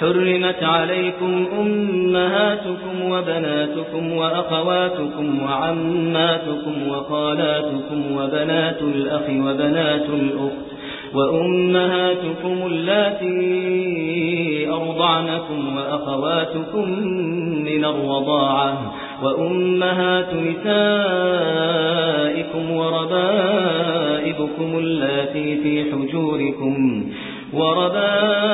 حرمت عليكم أمهاتكم وبناتكم وأخواتكم وعماتكم وخالاتكم وبنات الأخ وبنات الأخت وأمهاتكم اللاتي أرضعنكم وأخواتكم من الرضاعة وأمهات نسائكم وربائبكم اللاتي في حجوركم وربائبكم